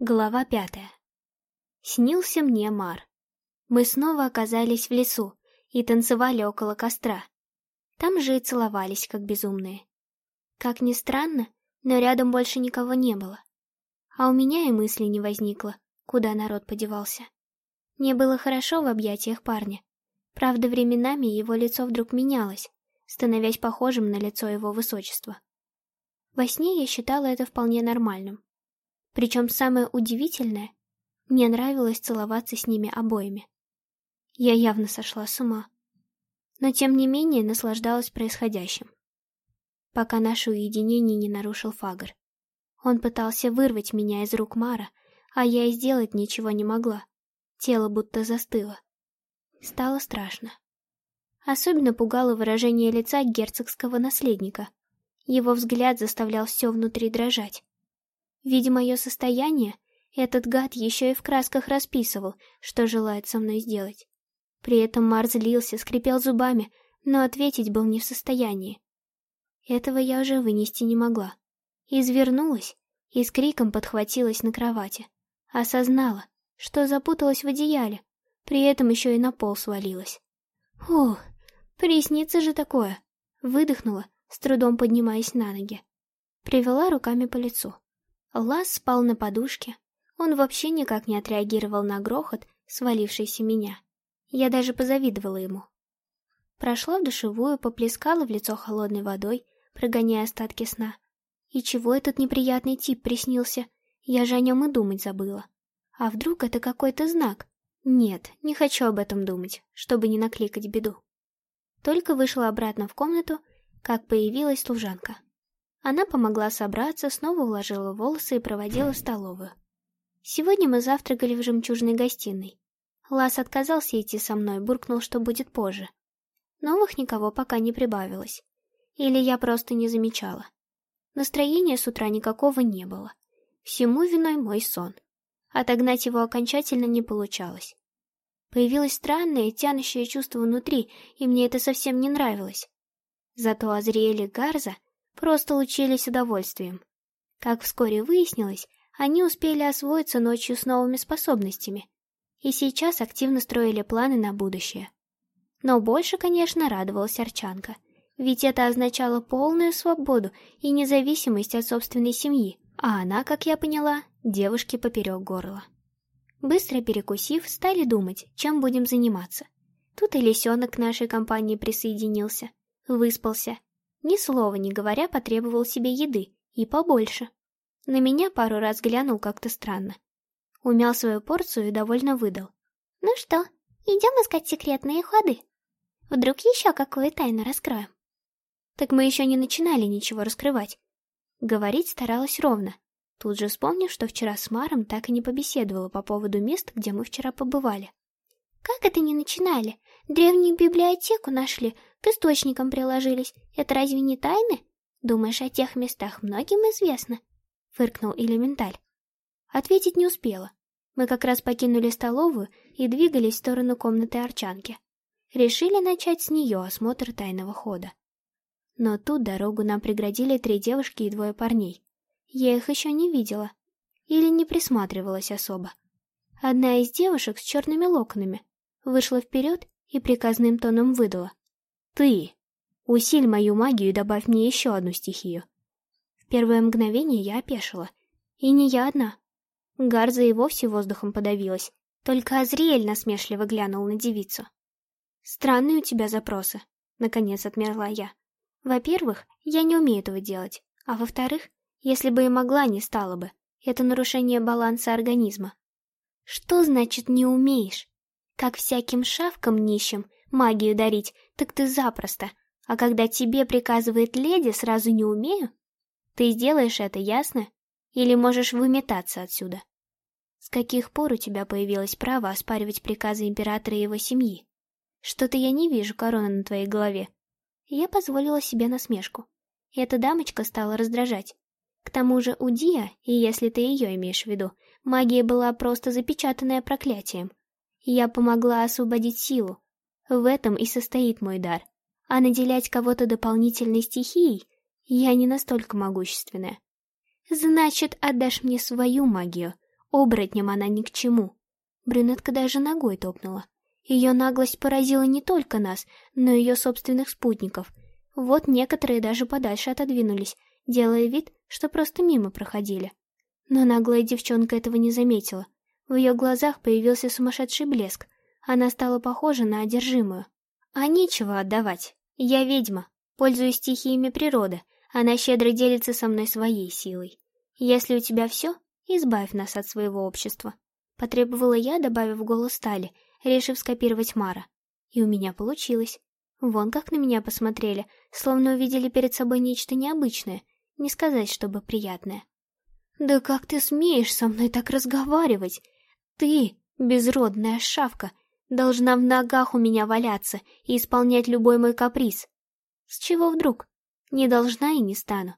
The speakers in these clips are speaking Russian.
Глава пятая. Снился мне Мар. Мы снова оказались в лесу и танцевали около костра. Там же и целовались, как безумные. Как ни странно, но рядом больше никого не было. А у меня и мысли не возникло, куда народ подевался. Мне было хорошо в объятиях парня. Правда, временами его лицо вдруг менялось, становясь похожим на лицо его высочества. Во сне я считала это вполне нормальным. Причем самое удивительное, мне нравилось целоваться с ними обоими. Я явно сошла с ума. Но тем не менее наслаждалась происходящим. Пока наше уединение не нарушил Фагр. Он пытался вырвать меня из рук Мара, а я и сделать ничего не могла. Тело будто застыло. Стало страшно. Особенно пугало выражение лица герцогского наследника. Его взгляд заставлял все внутри дрожать. Видя мое состояние, этот гад еще и в красках расписывал, что желает со мной сделать. При этом Мар злился, скрипел зубами, но ответить был не в состоянии. Этого я уже вынести не могла. Извернулась и с криком подхватилась на кровати. Осознала, что запуталась в одеяле, при этом еще и на пол свалилась. Фух, приснится же такое. Выдохнула, с трудом поднимаясь на ноги. Привела руками по лицу. Лас спал на подушке. Он вообще никак не отреагировал на грохот, свалившийся меня. Я даже позавидовала ему. Прошла в душевую, поплескала в лицо холодной водой, прогоняя остатки сна. И чего этот неприятный тип приснился? Я же о нем и думать забыла. А вдруг это какой-то знак? Нет, не хочу об этом думать, чтобы не накликать беду. Только вышла обратно в комнату, как появилась служанка. Она помогла собраться, снова уложила волосы и проводила в столовую. Сегодня мы завтракали в жемчужной гостиной. Лас отказался идти со мной, буркнул, что будет позже. Новых никого пока не прибавилось. Или я просто не замечала. Настроения с утра никакого не было. Всему виной мой сон. Отогнать его окончательно не получалось. Появилось странное, тянущее чувство внутри, и мне это совсем не нравилось. Зато Азриэль Гарза просто лучились удовольствием. Как вскоре выяснилось, они успели освоиться ночью с новыми способностями и сейчас активно строили планы на будущее. Но больше, конечно, радовалась Арчанка, ведь это означало полную свободу и независимость от собственной семьи, а она, как я поняла, девушке поперек горла. Быстро перекусив, стали думать, чем будем заниматься. Тут и лисенок к нашей компании присоединился, выспался ни слова не говоря, потребовал себе еды, и побольше. На меня пару раз глянул как-то странно. Умял свою порцию и довольно выдал. «Ну что, идем искать секретные ходы? Вдруг еще какую тайну раскроем?» Так мы еще не начинали ничего раскрывать. Говорить старалась ровно, тут же вспомнив, что вчера с Маром так и не побеседовала по поводу мест, где мы вчера побывали. «Как это не начинали? Древнюю библиотеку нашли, к источникам приложились. Это разве не тайны? Думаешь, о тех местах многим известно?» — фыркнул элементаль. Ответить не успела. Мы как раз покинули столовую и двигались в сторону комнаты Арчанки. Решили начать с нее осмотр тайного хода. Но тут дорогу нам преградили три девушки и двое парней. Я их еще не видела. Или не присматривалась особо. Одна из девушек с черными локонами вышла вперед и приказным тоном выдала. «Ты! Усиль мою магию и добавь мне еще одну стихию». В первое мгновение я опешила. И не я одна. Гарза и вовсе воздухом подавилась. Только Азриэль насмешливо глянул на девицу. «Странные у тебя запросы», — наконец отмерла я. «Во-первых, я не умею этого делать. А во-вторых, если бы и могла, не стала бы. Это нарушение баланса организма». «Что значит «не умеешь»?» Как всяким шавкам нищим магию дарить, так ты запросто. А когда тебе приказывает леди, сразу не умею? Ты сделаешь это, ясно? Или можешь выметаться отсюда? С каких пор у тебя появилось право оспаривать приказы императора и его семьи? Что-то я не вижу короны на твоей голове. Я позволила себе насмешку. Эта дамочка стала раздражать. К тому же у Дия, и если ты ее имеешь в виду, магия была просто запечатанная проклятием. Я помогла освободить силу. В этом и состоит мой дар. А наделять кого-то дополнительной стихией я не настолько могущественная. Значит, отдашь мне свою магию, Оборотням она ни к чему. Брюнетка даже ногой топнула. Ее наглость поразила не только нас, но и ее собственных спутников. Вот некоторые даже подальше отодвинулись, делая вид, что просто мимо проходили. Но наглая девчонка этого не заметила. В ее глазах появился сумасшедший блеск. Она стала похожа на одержимую. А нечего отдавать. Я ведьма, пользуюсь стихиями природы. Она щедро делится со мной своей силой. Если у тебя все, избавь нас от своего общества. Потребовала я, добавив голос стали, решив скопировать Мара. И у меня получилось. Вон как на меня посмотрели, словно увидели перед собой нечто необычное, не сказать, чтобы приятное. «Да как ты смеешь со мной так разговаривать? Ты, безродная шавка, должна в ногах у меня валяться и исполнять любой мой каприз. С чего вдруг? Не должна и не стану.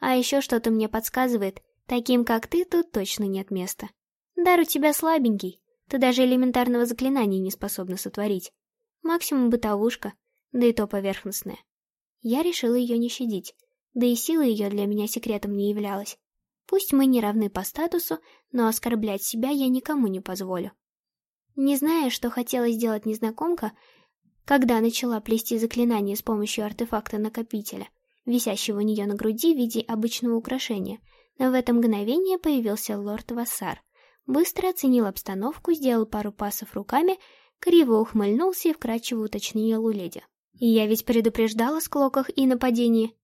А еще что-то мне подсказывает, таким как ты тут точно нет места. Дар у тебя слабенький, ты даже элементарного заклинания не способна сотворить. Максимум бытовушка, да и то поверхностная. Я решила ее не щадить, да и сила ее для меня секретом не являлась. Пусть мы не равны по статусу, но оскорблять себя я никому не позволю. Не зная, что хотела сделать незнакомка, когда начала плести заклинание с помощью артефакта-накопителя, висящего у нее на груди в виде обычного украшения, но в это мгновение появился лорд Вассар. Быстро оценил обстановку, сделал пару пасов руками, криво ухмыльнулся и вкрадчиво уточнил у леди. «И я ведь предупреждала о склоках и нападении».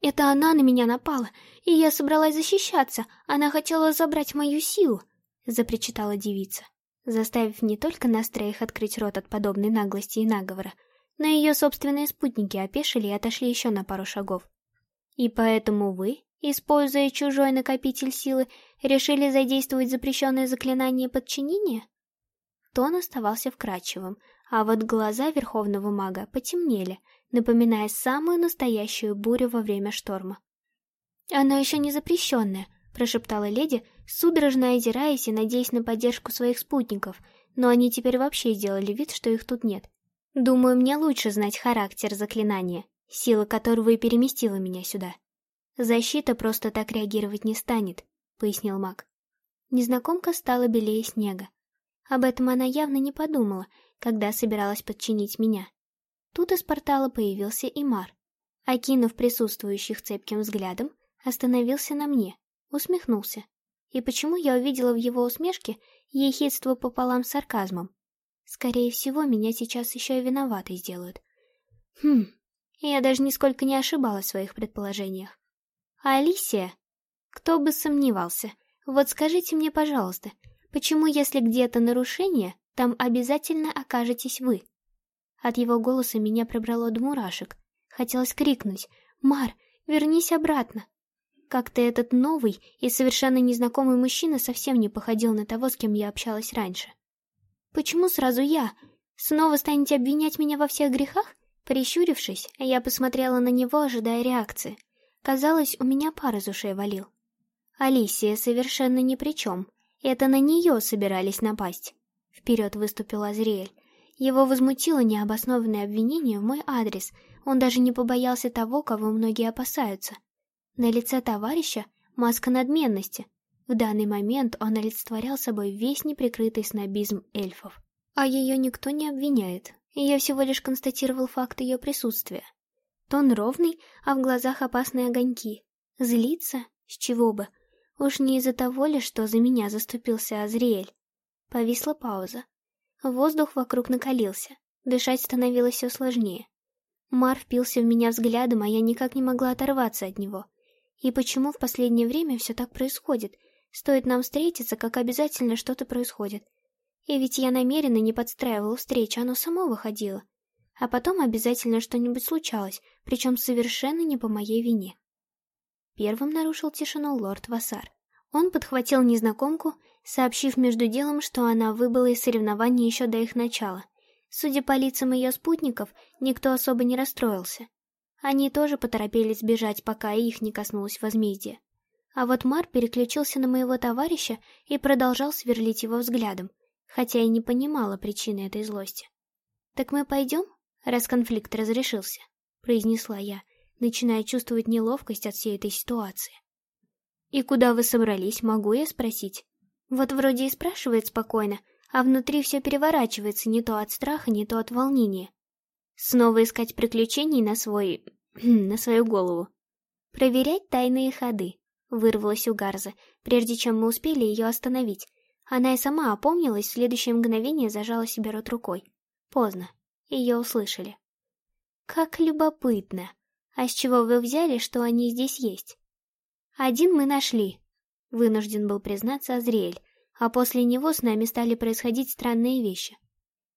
«Это она на меня напала, и я собралась защищаться. Она хотела забрать мою силу», — запричитала девица, заставив не только нас троих открыть рот от подобной наглости и наговора, но и ее собственные спутники опешили и отошли еще на пару шагов. «И поэтому вы, используя чужой накопитель силы, решили задействовать запрещенное заклинание подчинения?» Тон оставался вкрадчивым, а вот глаза верховного мага потемнели, напоминая самую настоящую бурю во время шторма. «Оно еще не запрещенное», — прошептала леди, судорожно озираясь и надеясь на поддержку своих спутников, но они теперь вообще сделали вид, что их тут нет. «Думаю, мне лучше знать характер заклинания, сила которого и переместила меня сюда. Защита просто так реагировать не станет», — пояснил маг. Незнакомка стала белее снега. Об этом она явно не подумала, когда собиралась подчинить меня. Тут из портала появился Имар. Окинув присутствующих цепким взглядом, остановился на мне, усмехнулся. И почему я увидела в его усмешке ехидство пополам с сарказмом? Скорее всего, меня сейчас еще и виноватой сделают. Хм, я даже нисколько не ошибалась в своих предположениях. Алисия? Кто бы сомневался. Вот скажите мне, пожалуйста, почему, если где-то нарушение, там обязательно окажетесь вы? От его голоса меня пробрало до мурашек. Хотелось крикнуть «Мар, вернись обратно!» Как-то этот новый и совершенно незнакомый мужчина совсем не походил на того, с кем я общалась раньше. «Почему сразу я? Снова станете обвинять меня во всех грехах?» Прищурившись, я посмотрела на него, ожидая реакции. Казалось, у меня пар из ушей валил. Алисия совершенно ни при чем. Это на нее собирались напасть. Вперед выступил Азриэль. Его возмутило необоснованное обвинение в мой адрес. Он даже не побоялся того, кого многие опасаются. На лице товарища маска надменности. В данный момент он олицетворял собой весь неприкрытый снобизм эльфов. А ее никто не обвиняет. Я всего лишь констатировал факт ее присутствия. Тон ровный, а в глазах опасные огоньки. Злиться? С чего бы? Уж не из-за того ли, что за меня заступился Азриэль. Повисла пауза. Воздух вокруг накалился, дышать становилось все сложнее. Мар впился в меня взглядом, а я никак не могла оторваться от него. И почему в последнее время все так происходит? Стоит нам встретиться, как обязательно что-то происходит. И ведь я намеренно не подстраивала встречу, оно само выходило. А потом обязательно что-нибудь случалось, причем совершенно не по моей вине. Первым нарушил тишину лорд Вассар. Он подхватил незнакомку, сообщив между делом, что она выбыла из соревнований еще до их начала. Судя по лицам ее спутников, никто особо не расстроился. Они тоже поторопились бежать, пока их не коснулось возмездия. А вот Мар переключился на моего товарища и продолжал сверлить его взглядом, хотя и не понимала причины этой злости. «Так мы пойдем, раз конфликт разрешился?» — произнесла я, начиная чувствовать неловкость от всей этой ситуации. «И куда вы собрались, могу я спросить?» Вот вроде и спрашивает спокойно, а внутри все переворачивается не то от страха, не то от волнения. Снова искать приключений на свой... на свою голову. Проверять тайные ходы, вырвалась у Гарза, прежде чем мы успели ее остановить. Она и сама опомнилась, в следующее мгновение зажала себе рот рукой. Поздно. Ее услышали. «Как любопытно! А с чего вы взяли, что они здесь есть?» «Один мы нашли», — вынужден был признаться Азриэль, а после него с нами стали происходить странные вещи.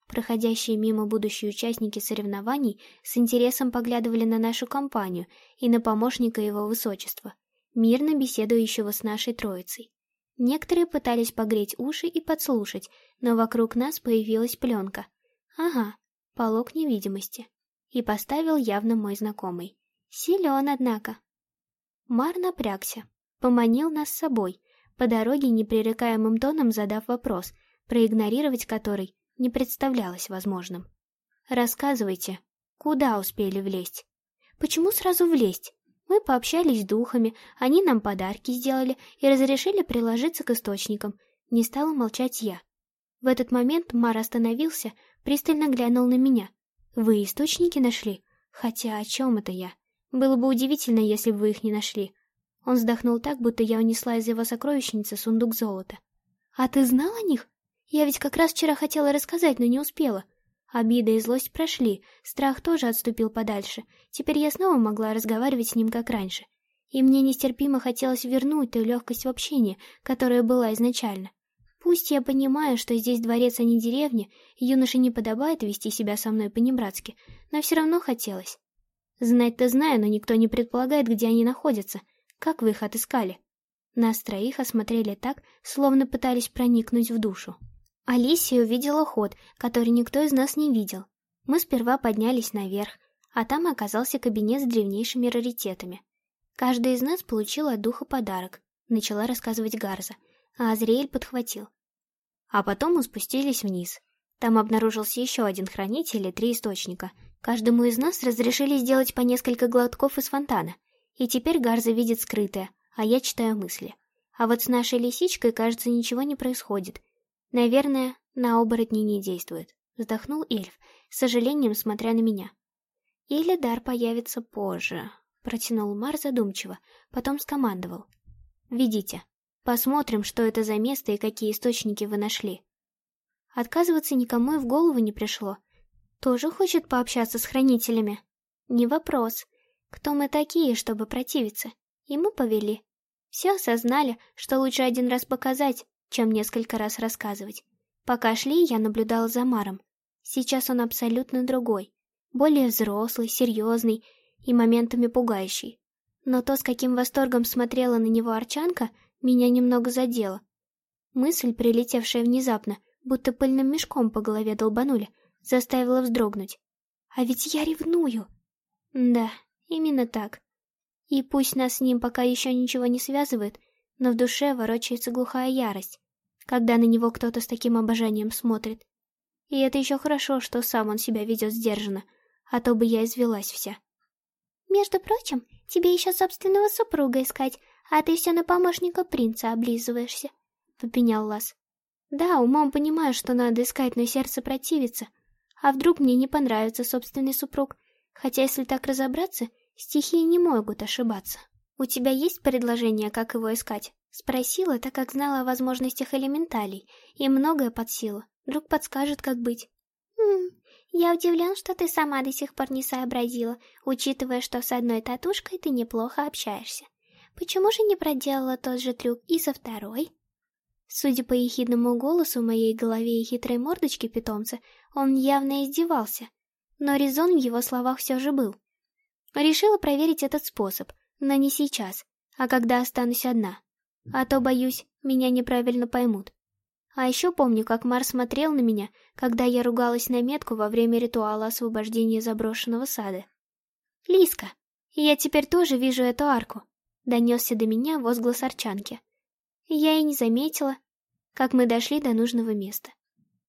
Проходящие мимо будущие участники соревнований с интересом поглядывали на нашу компанию и на помощника его высочества, мирно беседующего с нашей троицей. Некоторые пытались погреть уши и подслушать, но вокруг нас появилась пленка. Ага, полог невидимости. И поставил явно мой знакомый. Силен, однако. Мар напрягся, поманил нас с собой, по дороге непререкаемым тоном задав вопрос, проигнорировать который не представлялось возможным. «Рассказывайте, куда успели влезть?» «Почему сразу влезть? Мы пообщались с духами, они нам подарки сделали и разрешили приложиться к источникам. Не стала молчать я. В этот момент Мар остановился, пристально глянул на меня. «Вы источники нашли? Хотя о чем это я? Было бы удивительно, если бы вы их не нашли». Он вздохнул так, будто я унесла из его сокровищницы сундук золота. «А ты знал о них? Я ведь как раз вчера хотела рассказать, но не успела. Обида и злость прошли, страх тоже отступил подальше. Теперь я снова могла разговаривать с ним как раньше. И мне нестерпимо хотелось вернуть ту легкость в общении, которая была изначально. Пусть я понимаю, что здесь дворец, а не деревня, и юноше не подобает вести себя со мной по-небратски, но все равно хотелось. Знать-то знаю, но никто не предполагает, где они находятся. Как вы их отыскали? Нас троих осмотрели так, словно пытались проникнуть в душу. Алисия увидела ход, который никто из нас не видел. Мы сперва поднялись наверх, а там оказался кабинет с древнейшими раритетами. Каждый из нас получил от духа подарок, начала рассказывать Гарза, а Азриэль подхватил. А потом мы спустились вниз. Там обнаружился еще один хранитель и три источника. Каждому из нас разрешили сделать по несколько глотков из фонтана. И теперь Гарза видит скрытое, а я читаю мысли. А вот с нашей лисичкой, кажется, ничего не происходит, Наверное, на оборотни не действует, вздохнул эльф, с сожалением смотря на меня. Или дар появится позже, протянул Мар задумчиво, потом скомандовал. Ведите. Посмотрим, что это за место и какие источники вы нашли. Отказываться никому и в голову не пришло. Тоже хочет пообщаться с хранителями? Не вопрос. Кто мы такие, чтобы противиться? И мы повели. Все осознали, что лучше один раз показать, чем несколько раз рассказывать. Пока шли, я наблюдала за Маром. Сейчас он абсолютно другой. Более взрослый, серьезный и моментами пугающий. Но то, с каким восторгом смотрела на него Арчанка, меня немного задело. Мысль, прилетевшая внезапно, будто пыльным мешком по голове долбанули, заставила вздрогнуть. А ведь я ревную. Да, именно так. И пусть нас с ним пока еще ничего не связывает, но в душе ворочается глухая ярость, когда на него кто-то с таким обожанием смотрит. И это еще хорошо, что сам он себя ведет сдержанно, а то бы я извелась вся. «Между прочим, тебе еще собственного супруга искать, а ты все на помощника принца облизываешься», — попенял Лас. «Да, умом понимаю, что надо искать, но сердце противится. А вдруг мне не понравится собственный супруг? Хотя, если так разобраться, стихии не могут ошибаться». «У тебя есть предложение, как его искать?» Спросила, так как знала о возможностях элементалей, и многое под силу. Вдруг подскажет, как быть. «Хм, я удивлен, что ты сама до сих пор не сообразила, учитывая, что с одной татушкой ты неплохо общаешься. Почему же не проделала тот же трюк и со второй?» Судя по ехидному голосу моей голове и хитрой мордочке питомца, он явно издевался. Но резон в его словах все же был. Решила проверить этот способ — но не сейчас, а когда останусь одна. А то, боюсь, меня неправильно поймут. А еще помню, как Мар смотрел на меня, когда я ругалась на метку во время ритуала освобождения заброшенного сада. «Лиска, я теперь тоже вижу эту арку», — донесся до меня возглас Арчанки. Я и не заметила, как мы дошли до нужного места.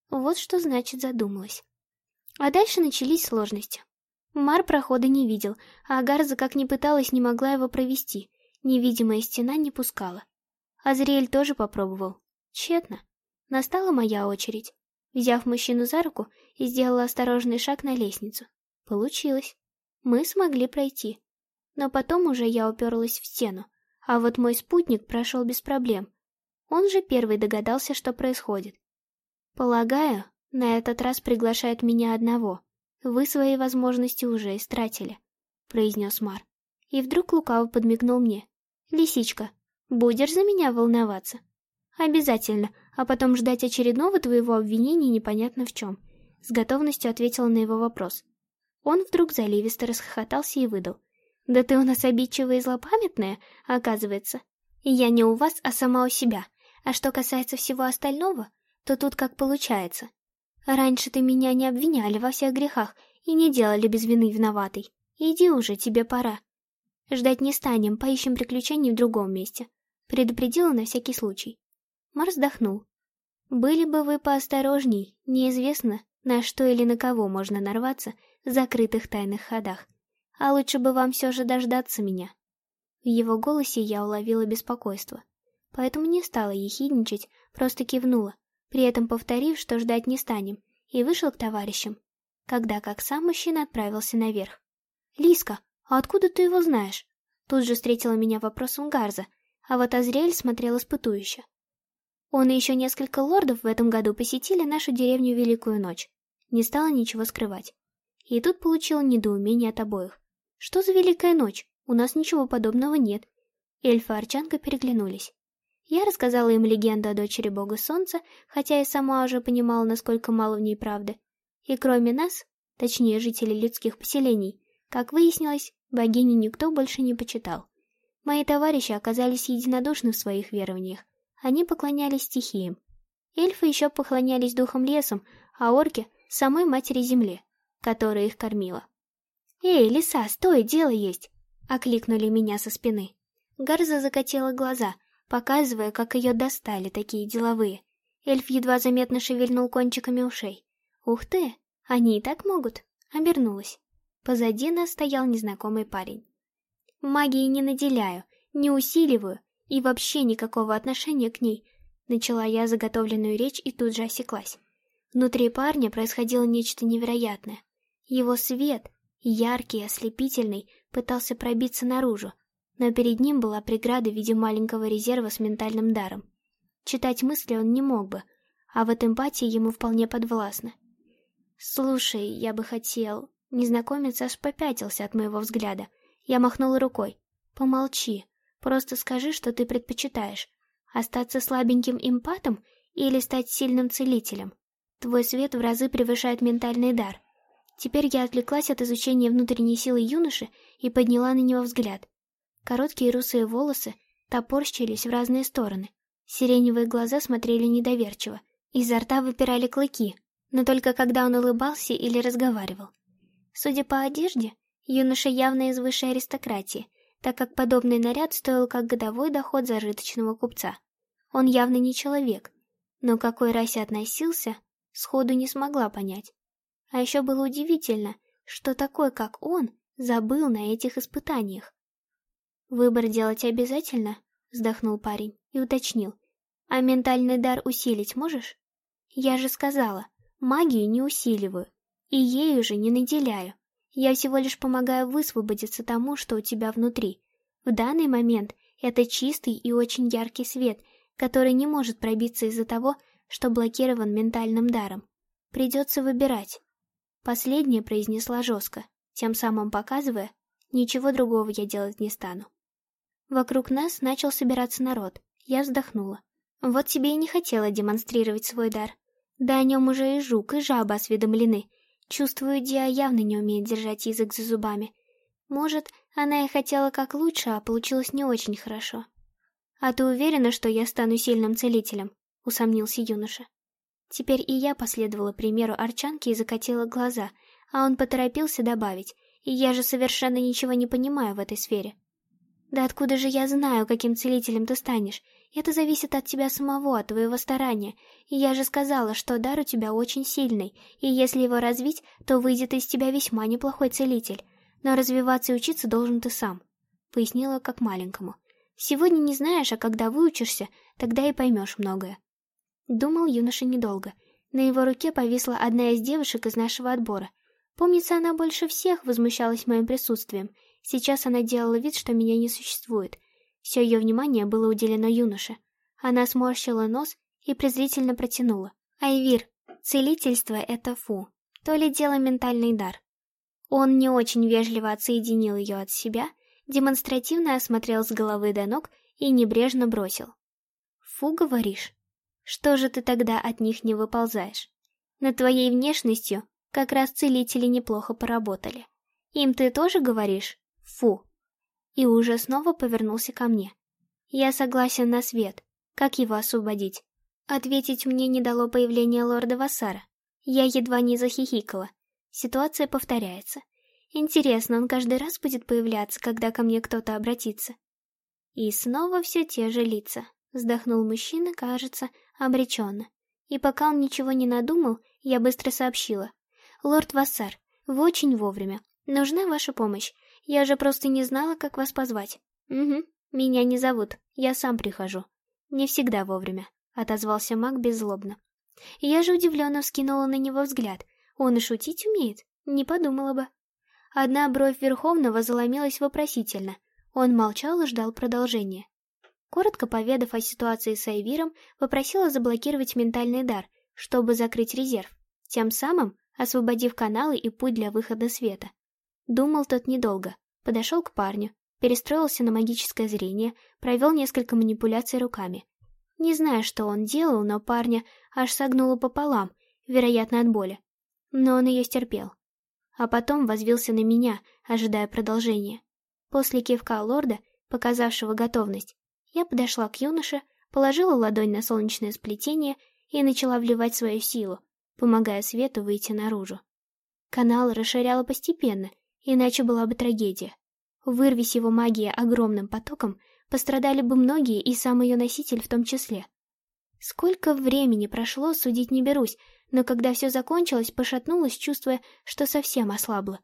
Вот что значит задумалась. А дальше начались сложности. Мар прохода не видел, а Агарза как ни пыталась, не могла его провести. Невидимая стена не пускала. Азриэль тоже попробовал. Тщетно. Настала моя очередь. Взяв мужчину за руку и сделала осторожный шаг на лестницу. Получилось. Мы смогли пройти. Но потом уже я уперлась в стену, а вот мой спутник прошел без проблем. Он же первый догадался, что происходит. Полагаю, на этот раз приглашают меня одного. Вы свои возможности уже истратили, произнес Мар. И вдруг лукаво подмигнул мне. Лисичка, будешь за меня волноваться? Обязательно, а потом ждать очередного твоего обвинения непонятно в чем. С готовностью ответила на его вопрос. Он вдруг заливисто расхохотался и выдал. Да ты у нас обидчивая и злопамятная, оказывается. Я не у вас, а сама у себя. А что касается всего остального, то тут как получается. Раньше ты меня не обвиняли во всех грехах и не делали без вины виноватой. Иди уже, тебе пора. Ждать не станем, поищем приключений в другом месте. Предупредила на всякий случай. Марс вздохнул. Были бы вы поосторожней, неизвестно, на что или на кого можно нарваться в закрытых тайных ходах. А лучше бы вам все же дождаться меня. В его голосе я уловила беспокойство. Поэтому не стала ехидничать, просто кивнула, при этом повторив, что ждать не станем, и вышел к товарищам. Когда как сам мужчина отправился наверх. «Лиска, а откуда ты его знаешь?» Тут же встретила меня вопросом Гарза, а вот Азриэль смотрел испытующе. Он и еще несколько лордов в этом году посетили нашу деревню Великую Ночь. Не стала ничего скрывать. И тут получила недоумение от обоих. Что за Великая Ночь? У нас ничего подобного нет. Эльфа и Арчанка переглянулись. Я рассказала им легенду о дочери бога солнца, хотя и сама уже понимала, насколько мало в ней правды. И кроме нас, точнее жителей людских поселений, как выяснилось, богиню никто больше не почитал. Мои товарищи оказались единодушны в своих верованиях. Они поклонялись стихиям. Эльфы еще поклонялись духам лесом, а орки — самой матери земле, которая их кормила. «Эй, лиса, стой, дело есть!» — окликнули меня со спины. Гарза закатила глаза, показывая, как ее достали такие деловые. Эльф едва заметно шевельнул кончиками ушей. «Ух ты, они и так могут!» — обернулась. Позади нас стоял незнакомый парень. «Магией не наделяю, не усиливаю и вообще никакого отношения к ней», — начала я заготовленную речь и тут же осеклась. Внутри парня происходило нечто невероятное. Его свет, яркий ослепительный, пытался пробиться наружу, но перед ним была преграда в виде маленького резерва с ментальным даром. Читать мысли он не мог бы, а вот эмпатия ему вполне подвластна. «Слушай, я бы хотел...» Незнакомец аж попятился от моего взгляда. Я махнула рукой. «Помолчи. Просто скажи, что ты предпочитаешь. Остаться слабеньким эмпатом или стать сильным целителем? Твой свет в разы превышает ментальный дар. Теперь я отвлеклась от изучения внутренней силы юноши и подняла на него взгляд. Короткие русые волосы топорщились в разные стороны. Сиреневые глаза смотрели недоверчиво. Изо рта выпирали клыки, но только когда он улыбался или разговаривал. Судя по одежде, юноша явно из высшей аристократии, так как подобный наряд стоил как годовой доход зажиточного купца. Он явно не человек, но к какой расе относился, сходу не смогла понять. А еще было удивительно, что такой, как он, забыл на этих испытаниях. «Выбор делать обязательно?» — вздохнул парень и уточнил. «А ментальный дар усилить можешь?» «Я же сказала, магию не усиливаю, и ею же не наделяю. Я всего лишь помогаю высвободиться тому, что у тебя внутри. В данный момент это чистый и очень яркий свет, который не может пробиться из-за того, что блокирован ментальным даром. Придется выбирать. Последнее произнесла жестко, тем самым показывая, ничего другого я делать не стану. Вокруг нас начал собираться народ. Я вздохнула. Вот тебе и не хотела демонстрировать свой дар. Да о нем уже и жук, и жаба осведомлены. Чувствую, Диа явно не умеет держать язык за зубами. Может, она и хотела как лучше, а получилось не очень хорошо. «А ты уверена, что я стану сильным целителем?» — усомнился юноша. Теперь и я последовала примеру Арчанки и закатила глаза, а он поторопился добавить, я же совершенно ничего не понимаю в этой сфере. Да откуда же я знаю, каким целителем ты станешь? Это зависит от тебя самого, от твоего старания. И я же сказала, что дар у тебя очень сильный, и если его развить, то выйдет из тебя весьма неплохой целитель. Но развиваться и учиться должен ты сам», — пояснила как маленькому. «Сегодня не знаешь, а когда выучишься, тогда и поймешь многое». Думал юноша недолго. На его руке повисла одна из девушек из нашего отбора. Помнится, она больше всех возмущалась моим присутствием. Сейчас она делала вид, что меня не существует. Все ее внимание было уделено юноше. Она сморщила нос и презрительно протянула. «Айвир, целительство — это фу. То ли дело ментальный дар». Он не очень вежливо отсоединил ее от себя, демонстративно осмотрел с головы до ног и небрежно бросил. «Фу, говоришь? Что же ты тогда от них не выползаешь? Над твоей внешностью как раз целители неплохо поработали. Им ты тоже говоришь «фу»?» И уже снова повернулся ко мне. «Я согласен на свет. Как его освободить?» Ответить мне не дало появление лорда Вассара. Я едва не захихикала. Ситуация повторяется. Интересно, он каждый раз будет появляться, когда ко мне кто-то обратится? И снова все те же лица. Вздохнул мужчина, кажется, обреченно. И пока он ничего не надумал, я быстро сообщила. «Лорд Вассар, вы очень вовремя. Нужна ваша помощь. Я же просто не знала, как вас позвать». «Угу, меня не зовут. Я сам прихожу». «Не всегда вовремя», — отозвался маг беззлобно. Я же удивленно вскинула на него взгляд. Он и шутить умеет? Не подумала бы. Одна бровь Верховного заломилась вопросительно. Он молчал и ждал продолжения. Коротко поведав о ситуации с Айвиром, попросила заблокировать ментальный дар, чтобы закрыть резерв, тем самым освободив каналы и путь для выхода света. Думал тот недолго. Подошел к парню, перестроился на магическое зрение, провел несколько манипуляций руками. Не знаю, что он делал, но парня аж согнуло пополам, вероятно, от боли. Но он ее стерпел. А потом возвился на меня, ожидая продолжения. После кивка лорда, показавшего готовность, я подошла к юноше, положила ладонь на солнечное сплетение и начала вливать свою силу, помогая свету выйти наружу. Канал расширяла постепенно, иначе была бы трагедия. Вырвись его магия огромным потоком, пострадали бы многие и сам ее носитель в том числе. Сколько времени прошло, судить не берусь, но когда все закончилось, пошатнулась, чувствуя, что совсем ослабла.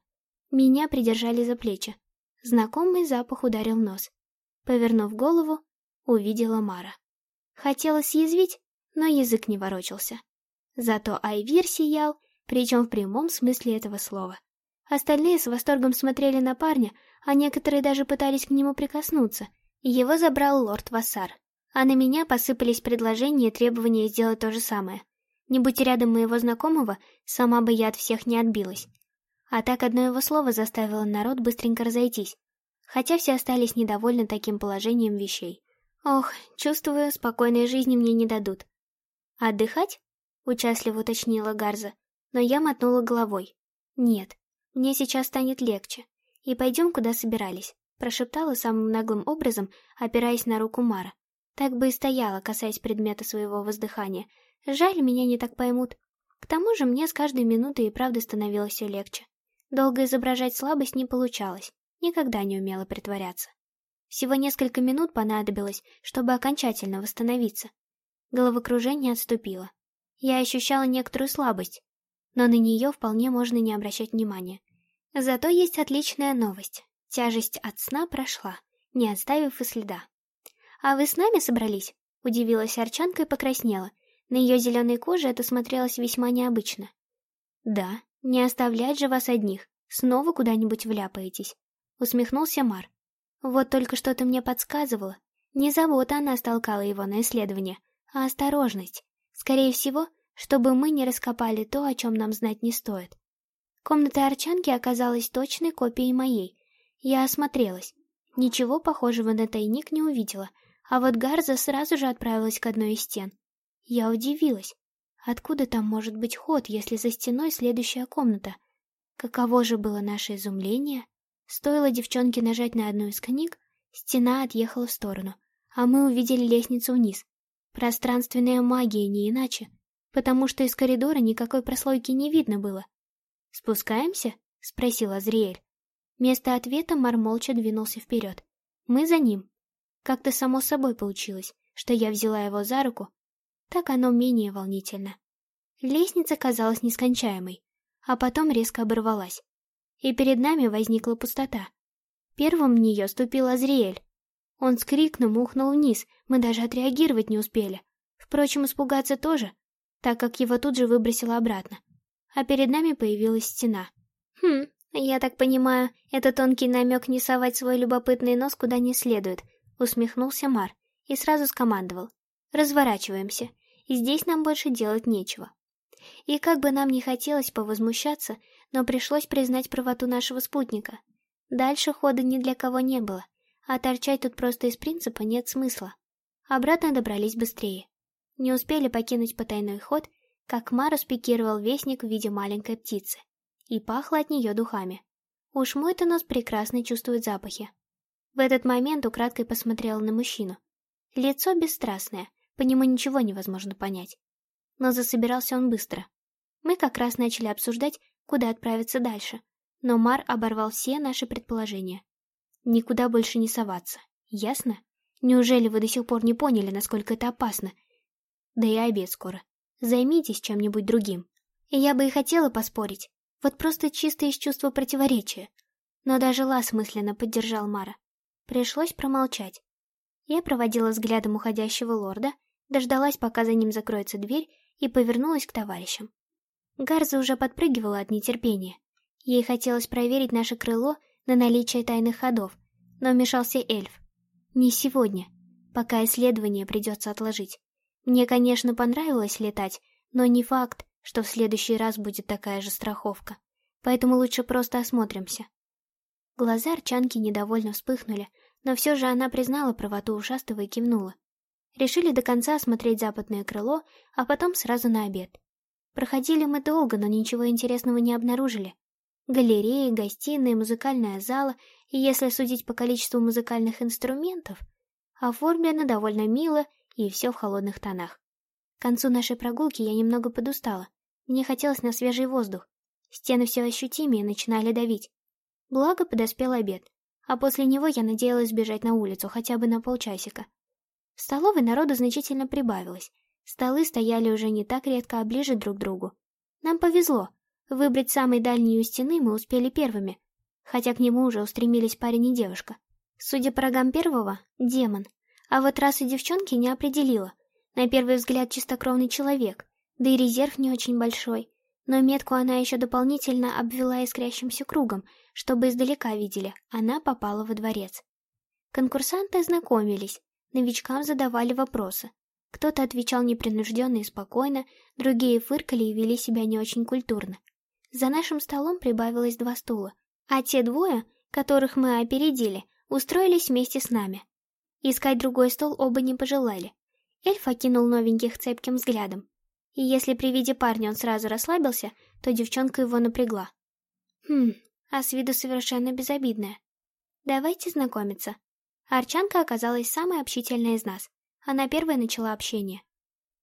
Меня придержали за плечи. Знакомый запах ударил нос. Повернув голову, увидела Мара. Хотела съязвить, но язык не ворочался. Зато Айвир сиял, причем в прямом смысле этого слова. Остальные с восторгом смотрели на парня, а некоторые даже пытались к нему прикоснуться. Его забрал лорд Вассар. А на меня посыпались предложения и требования сделать то же самое. Не будь рядом моего знакомого, сама бы я от всех не отбилась. А так одно его слово заставило народ быстренько разойтись. Хотя все остались недовольны таким положением вещей. Ох, чувствую, спокойной жизни мне не дадут. Отдыхать? Участливо уточнила Гарза, но я мотнула головой. Нет, мне сейчас станет легче. И пойдем, куда собирались, прошептала самым наглым образом, опираясь на руку Мара. Так бы и стояла, касаясь предмета своего воздыхания. Жаль, меня не так поймут. К тому же мне с каждой минутой и правда становилось все легче. Долго изображать слабость не получалось, никогда не умела притворяться. Всего несколько минут понадобилось, чтобы окончательно восстановиться. Головокружение отступило. Я ощущала некоторую слабость, но на нее вполне можно не обращать внимания. Зато есть отличная новость. Тяжесть от сна прошла, не оставив и следа. «А вы с нами собрались?» — удивилась Арчанка и покраснела. На ее зеленой коже это смотрелось весьма необычно. «Да, не оставлять же вас одних, снова куда-нибудь вляпаетесь», — усмехнулся Мар. Вот только что-то мне подсказывало. Не забота она столкала его на исследование, а осторожность. Скорее всего, чтобы мы не раскопали то, о чем нам знать не стоит. Комната Арчанки оказалась точной копией моей. Я осмотрелась. Ничего похожего на тайник не увидела, а вот Гарза сразу же отправилась к одной из стен. Я удивилась. Откуда там может быть ход, если за стеной следующая комната? Каково же было наше изумление, Стоило девчонке нажать на одну из книг, стена отъехала в сторону, а мы увидели лестницу вниз. Пространственная магия, не иначе, потому что из коридора никакой прослойки не видно было. «Спускаемся?» — спросил Азриэль. Вместо ответа Мар молча двинулся вперед. Мы за ним. Как-то само собой получилось, что я взяла его за руку. Так оно менее волнительно. Лестница казалась нескончаемой, а потом резко оборвалась и перед нами возникла пустота. Первым в нее ступил Азриэль. Он с криком ухнул вниз, мы даже отреагировать не успели. Впрочем, испугаться тоже, так как его тут же выбросило обратно. А перед нами появилась стена. Хм, я так понимаю, это тонкий намек не совать свой любопытный нос куда не следует, усмехнулся Мар и сразу скомандовал. Разворачиваемся, и здесь нам больше делать нечего. И как бы нам не хотелось повозмущаться, но пришлось признать правоту нашего спутника. Дальше хода ни для кого не было, а торчать тут просто из принципа нет смысла. Обратно добрались быстрее. Не успели покинуть потайной ход, как Мару спикировал вестник в виде маленькой птицы. И пахло от нее духами. Уж мой-то нос прекрасно чувствует запахи. В этот момент украдкой посмотрела на мужчину. Лицо бесстрастное, по нему ничего невозможно понять. Но засобирался он быстро. Мы как раз начали обсуждать, куда отправиться дальше. Но Мар оборвал все наши предположения. Никуда больше не соваться. Ясно? Неужели вы до сих пор не поняли, насколько это опасно? Да и обед скоро. Займитесь чем-нибудь другим. Я бы и хотела поспорить. Вот просто чисто из чувства противоречия. Но даже Лас мысленно поддержал Мара. Пришлось промолчать. Я проводила взглядом уходящего лорда, дождалась, пока за ним закроется дверь, и повернулась к товарищам. Гарза уже подпрыгивала от нетерпения. Ей хотелось проверить наше крыло на наличие тайных ходов, но вмешался эльф. Не сегодня, пока исследование придется отложить. Мне, конечно, понравилось летать, но не факт, что в следующий раз будет такая же страховка. Поэтому лучше просто осмотримся. Глаза Арчанки недовольно вспыхнули, но все же она признала правоту ушастого и кивнула. Решили до конца осмотреть западное крыло, а потом сразу на обед. Проходили мы долго, но ничего интересного не обнаружили. Галереи, гостиные, музыкальная зала, и если судить по количеству музыкальных инструментов, оформлено довольно мило и все в холодных тонах. К концу нашей прогулки я немного подустала. Мне хотелось на свежий воздух. Стены все ощутимее начинали давить. Благо подоспел обед, а после него я надеялась сбежать на улицу хотя бы на полчасика. В столовой народу значительно прибавилось. Столы стояли уже не так редко, а ближе друг к другу. Нам повезло. Выбрать самый дальний у стены мы успели первыми, хотя к нему уже устремились парень и девушка. Судя по рогам первого, демон. А вот расу девчонки не определила. На первый взгляд чистокровный человек, да и резерв не очень большой. Но метку она еще дополнительно обвела искрящимся кругом, чтобы издалека видели, она попала во дворец. Конкурсанты знакомились, новичкам задавали вопросы. Кто-то отвечал непринужденно и спокойно, другие фыркали и вели себя не очень культурно. За нашим столом прибавилось два стула, а те двое, которых мы опередили, устроились вместе с нами. Искать другой стол оба не пожелали. Эльф окинул новеньких цепким взглядом. И если при виде парня он сразу расслабился, то девчонка его напрягла. Хм, а с виду совершенно безобидная. Давайте знакомиться. Арчанка оказалась самой общительной из нас. Она первая начала общение.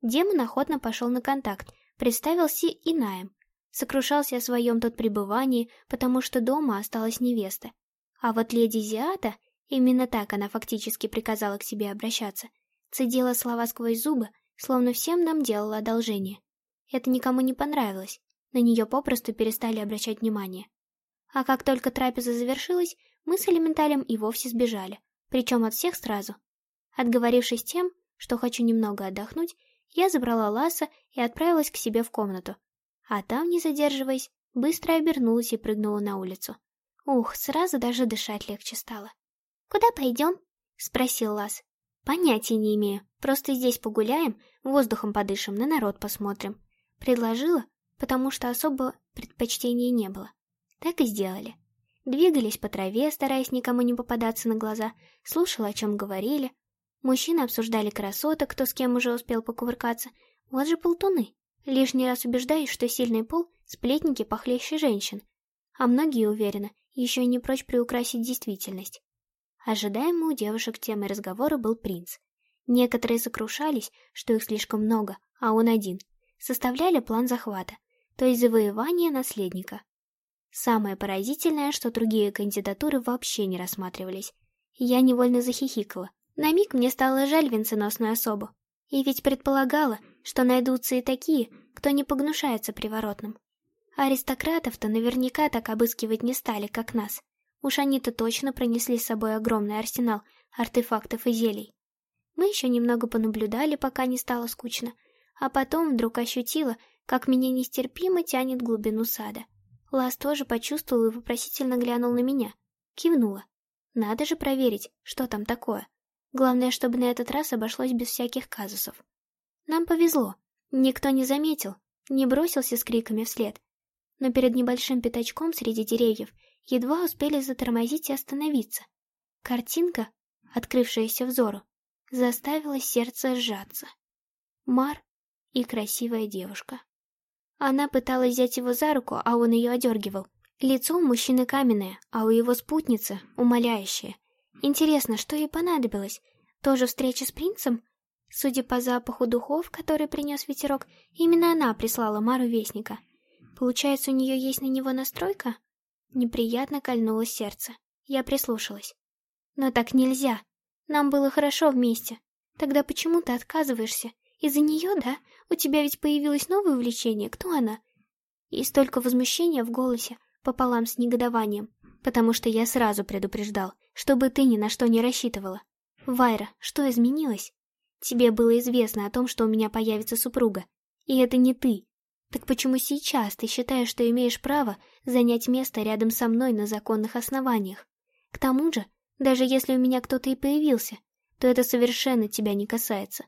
Демон охотно пошел на контакт, представился Инаем. Сокрушался о своем тут пребывании, потому что дома осталась невеста. А вот леди Зиата, именно так она фактически приказала к себе обращаться, цедила слова сквозь зубы, словно всем нам делала одолжение. Это никому не понравилось, на нее попросту перестали обращать внимание. А как только трапеза завершилась, мы с элементалем и вовсе сбежали, причем от всех сразу. Отговорившись тем, что хочу немного отдохнуть, я забрала Ласа и отправилась к себе в комнату. А там, не задерживаясь, быстро обернулась и прыгнула на улицу. Ух, сразу даже дышать легче стало. «Куда пойдем?» — спросил Лас. «Понятия не имею. Просто здесь погуляем, воздухом подышим, на народ посмотрим». Предложила, потому что особо предпочтений не было. Так и сделали. Двигались по траве, стараясь никому не попадаться на глаза, слушала, о чем говорили. Мужчины обсуждали красоток, кто с кем уже успел покувыркаться. Вот же полтуны. Лишний раз убеждаюсь, что сильный пол — сплетники похлеще женщин. А многие уверены, еще и не прочь приукрасить действительность. Ожидаемо у девушек темой разговора был принц. Некоторые сокрушались, что их слишком много, а он один. Составляли план захвата, то есть завоевания наследника. Самое поразительное, что другие кандидатуры вообще не рассматривались. Я невольно захихикала. На миг мне стало жаль венценосную особу. И ведь предполагала, что найдутся и такие, кто не погнушается приворотным. Аристократов-то наверняка так обыскивать не стали, как нас. Уж они-то точно пронесли с собой огромный арсенал артефактов и зелий. Мы еще немного понаблюдали, пока не стало скучно, а потом вдруг ощутила, как меня нестерпимо тянет глубину сада. Лас тоже почувствовал и вопросительно глянул на меня. Кивнула. Надо же проверить, что там такое. Главное, чтобы на этот раз обошлось без всяких казусов. Нам повезло. Никто не заметил, не бросился с криками вслед. Но перед небольшим пятачком среди деревьев едва успели затормозить и остановиться. Картинка, открывшаяся взору, заставила сердце сжаться. Мар и красивая девушка. Она пыталась взять его за руку, а он ее одергивал. Лицо у мужчины каменное, а у его спутницы умоляющее. Интересно, что ей понадобилось? Тоже встреча с принцем? Судя по запаху духов, который принес ветерок, именно она прислала Мару вестника. Получается, у нее есть на него настройка? Неприятно кольнуло сердце. Я прислушалась. Но так нельзя. Нам было хорошо вместе. Тогда почему ты отказываешься? Из-за нее, да? У тебя ведь появилось новое увлечение. Кто она? И столько возмущения в голосе, пополам с негодованием. Потому что я сразу предупреждал, чтобы ты ни на что не рассчитывала. Вайра, что изменилось? Тебе было известно о том, что у меня появится супруга. И это не ты. Так почему сейчас ты считаешь, что имеешь право занять место рядом со мной на законных основаниях? К тому же, даже если у меня кто-то и появился, то это совершенно тебя не касается.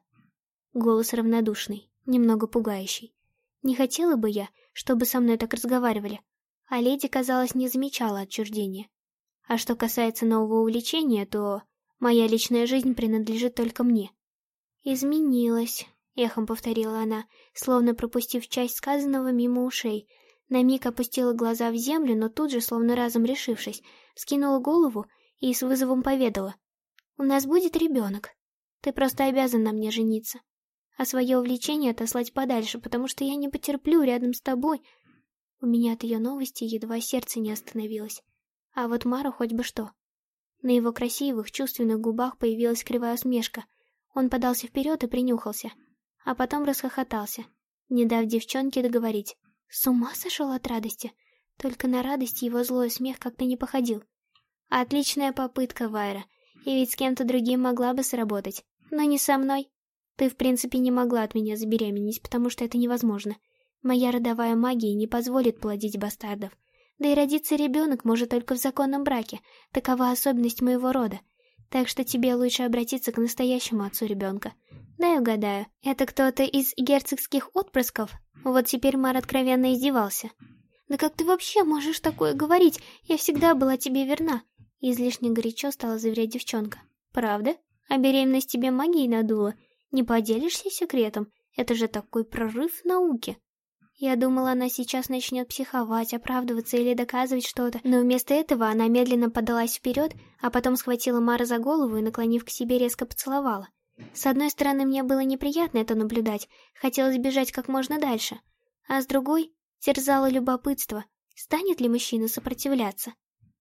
Голос равнодушный, немного пугающий. Не хотела бы я, чтобы со мной так разговаривали, а леди, казалось, не замечала отчуждения. А что касается нового увлечения, то моя личная жизнь принадлежит только мне. «Изменилась», — эхом повторила она, словно пропустив часть сказанного мимо ушей. На миг опустила глаза в землю, но тут же, словно разом решившись, скинула голову и с вызовом поведала. «У нас будет ребенок. Ты просто обязан на мне жениться. А свое увлечение отослать подальше, потому что я не потерплю рядом с тобой». У меня от ее новости едва сердце не остановилось. А вот Мару хоть бы что. На его красивых, чувственных губах появилась кривая усмешка — он подался вперед и принюхался, а потом расхохотался, не дав девчонке договорить. С ума сошел от радости? Только на радость его злой смех как-то не походил. Отличная попытка, Вайра, и ведь с кем-то другим могла бы сработать, но не со мной. Ты, в принципе, не могла от меня забеременеть, потому что это невозможно. Моя родовая магия не позволит плодить бастардов. Да и родиться ребенок может только в законном браке. Такова особенность моего рода. Так что тебе лучше обратиться к настоящему отцу ребенка. Дай угадаю, это кто-то из герцогских отпрысков? Вот теперь Мар откровенно издевался. «Да как ты вообще можешь такое говорить? Я всегда была тебе верна!» Излишне горячо стала заверять девчонка. «Правда? А беременность тебе магией надула? Не поделишься секретом? Это же такой прорыв в науке!» Я думала, она сейчас начнет психовать, оправдываться или доказывать что-то, но вместо этого она медленно подалась вперед, а потом схватила Мара за голову и, наклонив к себе, резко поцеловала. С одной стороны, мне было неприятно это наблюдать, хотелось бежать как можно дальше, а с другой терзало любопытство, станет ли мужчина сопротивляться.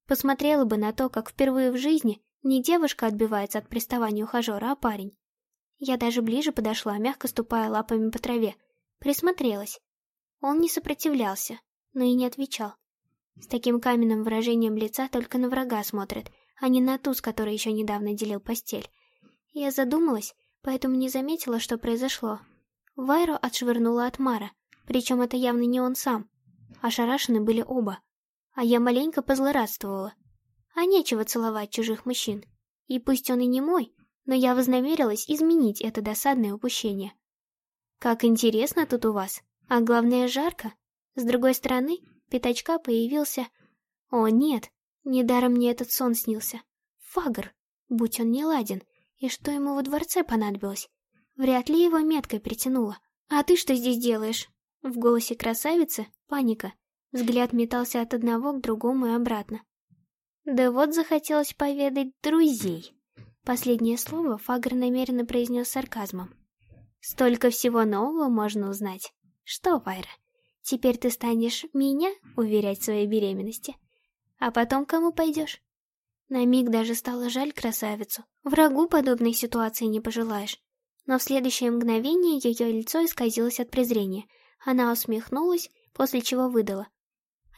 Посмотрела бы на то, как впервые в жизни не девушка отбивается от приставания ухажера, а парень. Я даже ближе подошла, мягко ступая лапами по траве, присмотрелась. Он не сопротивлялся, но и не отвечал. С таким каменным выражением лица только на врага смотрит, а не на ту, с которой еще недавно делил постель. Я задумалась, поэтому не заметила, что произошло. Вайро отшвырнула от Мара, причем это явно не он сам. Ошарашены были оба. А я маленько позлорадствовала. А нечего целовать чужих мужчин. И пусть он и не мой, но я вознамерилась изменить это досадное упущение. «Как интересно тут у вас!» А главное, жарко. С другой стороны, пятачка появился... О, нет, недаром мне этот сон снился. Фагр, будь он не ладен. И что ему во дворце понадобилось? Вряд ли его меткой притянуло. «А ты что здесь делаешь?» В голосе красавицы паника. Взгляд метался от одного к другому и обратно. «Да вот захотелось поведать друзей». Последнее слово Фагр намеренно произнес сарказмом. «Столько всего нового можно узнать. Что, Вайра, теперь ты станешь меня уверять в своей беременности? А потом кому пойдешь? На миг даже стало жаль красавицу. Врагу подобной ситуации не пожелаешь. Но в следующее мгновение ее лицо исказилось от презрения. Она усмехнулась, после чего выдала.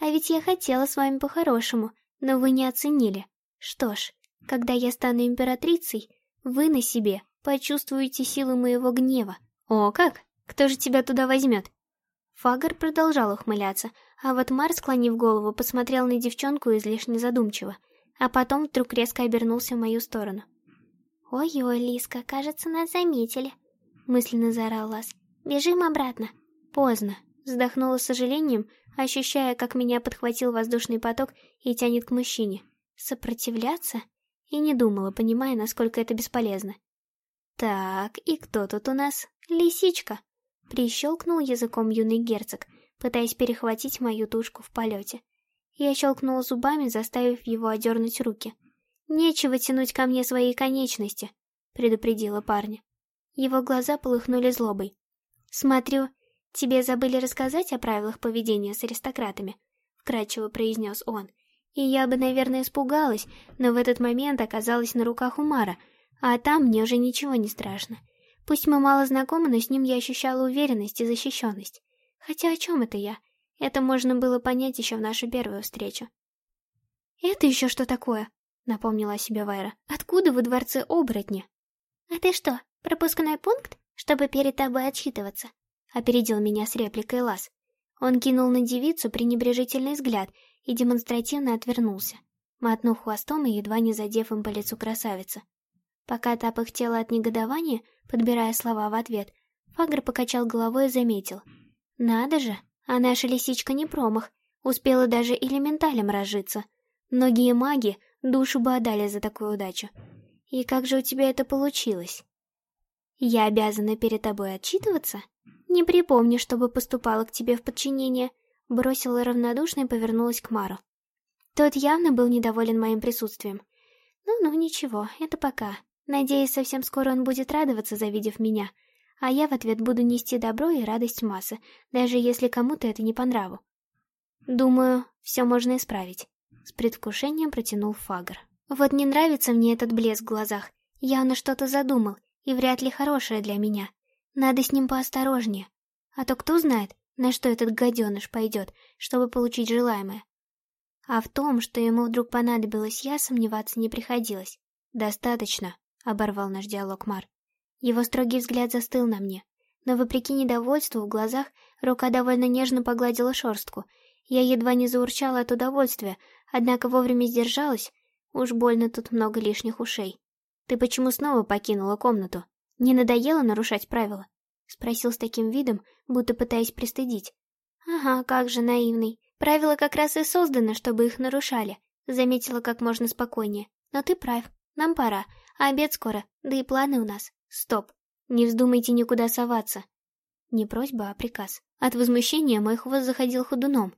«А ведь я хотела с вами по-хорошему, но вы не оценили. Что ж, когда я стану императрицей, вы на себе почувствуете силу моего гнева. О, как? Кто же тебя туда возьмет? Фагар продолжал ухмыляться, а вот Мар, склонив голову, посмотрел на девчонку излишне задумчиво, а потом вдруг резко обернулся в мою сторону. «Ой-ой, Лиска, кажется, нас заметили», — мысленно заорал Лас. «Бежим обратно». Поздно. Вздохнула с сожалением, ощущая, как меня подхватил воздушный поток и тянет к мужчине. Сопротивляться? И не думала, понимая, насколько это бесполезно. «Так, и кто тут у нас? Лисичка!» Прищелкнул языком юный герцог, пытаясь перехватить мою тушку в полете. Я щелкнула зубами, заставив его одернуть руки. «Нечего тянуть ко мне свои конечности», — предупредила парня. Его глаза полыхнули злобой. «Смотрю, тебе забыли рассказать о правилах поведения с аристократами», — вкратчиво произнес он. И я бы, наверное, испугалась, но в этот момент оказалась на руках Умара, а там мне уже ничего не страшно. Пусть мы мало знакомы, но с ним я ощущала уверенность и защищенность. Хотя о чем это я? Это можно было понять еще в нашу первую встречу. «Это еще что такое?» — напомнила о себе Вайра. «Откуда во дворце оборотни?» «А ты что, пропускной пункт, чтобы перед тобой отчитываться?» — опередил меня с репликой Лас. Он кинул на девицу пренебрежительный взгляд и демонстративно отвернулся, мотнув хвостом и едва не задев им по лицу красавицы. Пока та пыхтела от негодования, подбирая слова в ответ, Фагр покачал головой и заметил. «Надо же, а наша лисичка не промах, успела даже элементалем разжиться. Многие маги душу бы отдали за такую удачу. И как же у тебя это получилось?» «Я обязана перед тобой отчитываться?» «Не припомню, чтобы поступала к тебе в подчинение», — бросила равнодушно и повернулась к Мару. Тот явно был недоволен моим присутствием. «Ну-ну, ничего, это пока. Надеюсь, совсем скоро он будет радоваться, завидев меня, а я в ответ буду нести добро и радость массы, даже если кому-то это не по нраву. Думаю, все можно исправить», — с предвкушением протянул Фагр. «Вот не нравится мне этот блеск в глазах. Явно что-то задумал, и вряд ли хорошее для меня. Надо с ним поосторожнее. А то кто знает, на что этот гаденыш пойдет, чтобы получить желаемое. А в том, что ему вдруг понадобилось я, сомневаться не приходилось. «Достаточно», — оборвал наш диалог Мар. Его строгий взгляд застыл на мне. Но вопреки недовольству в глазах, рука довольно нежно погладила шорстку. Я едва не заурчала от удовольствия, однако вовремя сдержалась. Уж больно тут много лишних ушей. «Ты почему снова покинула комнату?» «Не надоело нарушать правила?» — спросил с таким видом, будто пытаясь пристыдить. «Ага, как же наивный. Правила как раз и созданы, чтобы их нарушали», — заметила как можно спокойнее. «Но ты прав. Нам пора. А обед скоро, да и планы у нас. Стоп. Не вздумайте никуда соваться». Не просьба, а приказ. От возмущения мой хвост заходил ходуном.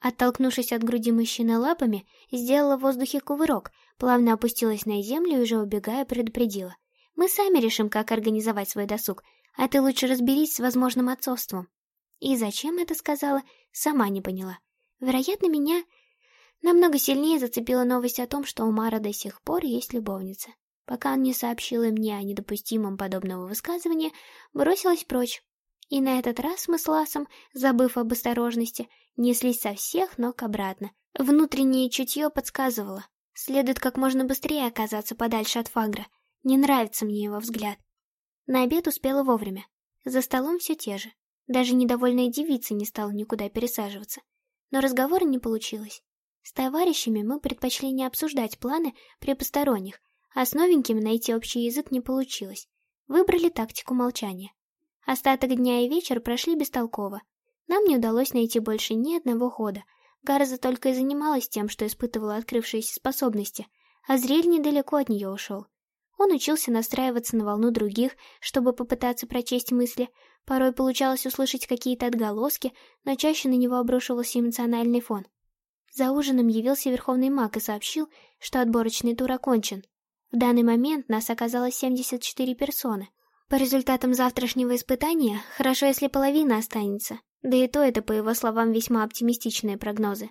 Оттолкнувшись от груди мужчины лапами, сделала в воздухе кувырок, плавно опустилась на землю и уже убегая предупредила. Мы сами решим, как организовать свой досуг, а ты лучше разберись с возможным отцовством. И зачем это сказала, сама не поняла. Вероятно, меня намного сильнее зацепила новость о том, что у Мара до сих пор есть любовница. Пока он не сообщил и мне о недопустимом подобного высказывания, бросилась прочь. И на этот раз мы с Ласом, забыв об осторожности, неслись со всех ног обратно. Внутреннее чутье подсказывало. Следует как можно быстрее оказаться подальше от Фагра — не нравится мне его взгляд. На обед успела вовремя. За столом все те же. Даже недовольная девица не стала никуда пересаживаться. Но разговора не получилось. С товарищами мы предпочли не обсуждать планы при посторонних, а с новенькими найти общий язык не получилось. Выбрали тактику молчания. Остаток дня и вечер прошли бестолково. Нам не удалось найти больше ни одного хода. Гарза только и занималась тем, что испытывала открывшиеся способности, а зрель недалеко от нее ушел. Он учился настраиваться на волну других, чтобы попытаться прочесть мысли. Порой получалось услышать какие-то отголоски, но чаще на него обрушивался эмоциональный фон. За ужином явился верховный маг и сообщил, что отборочный тур окончен. В данный момент нас оказалось 74 персоны. По результатам завтрашнего испытания, хорошо, если половина останется. Да и то это, по его словам, весьма оптимистичные прогнозы.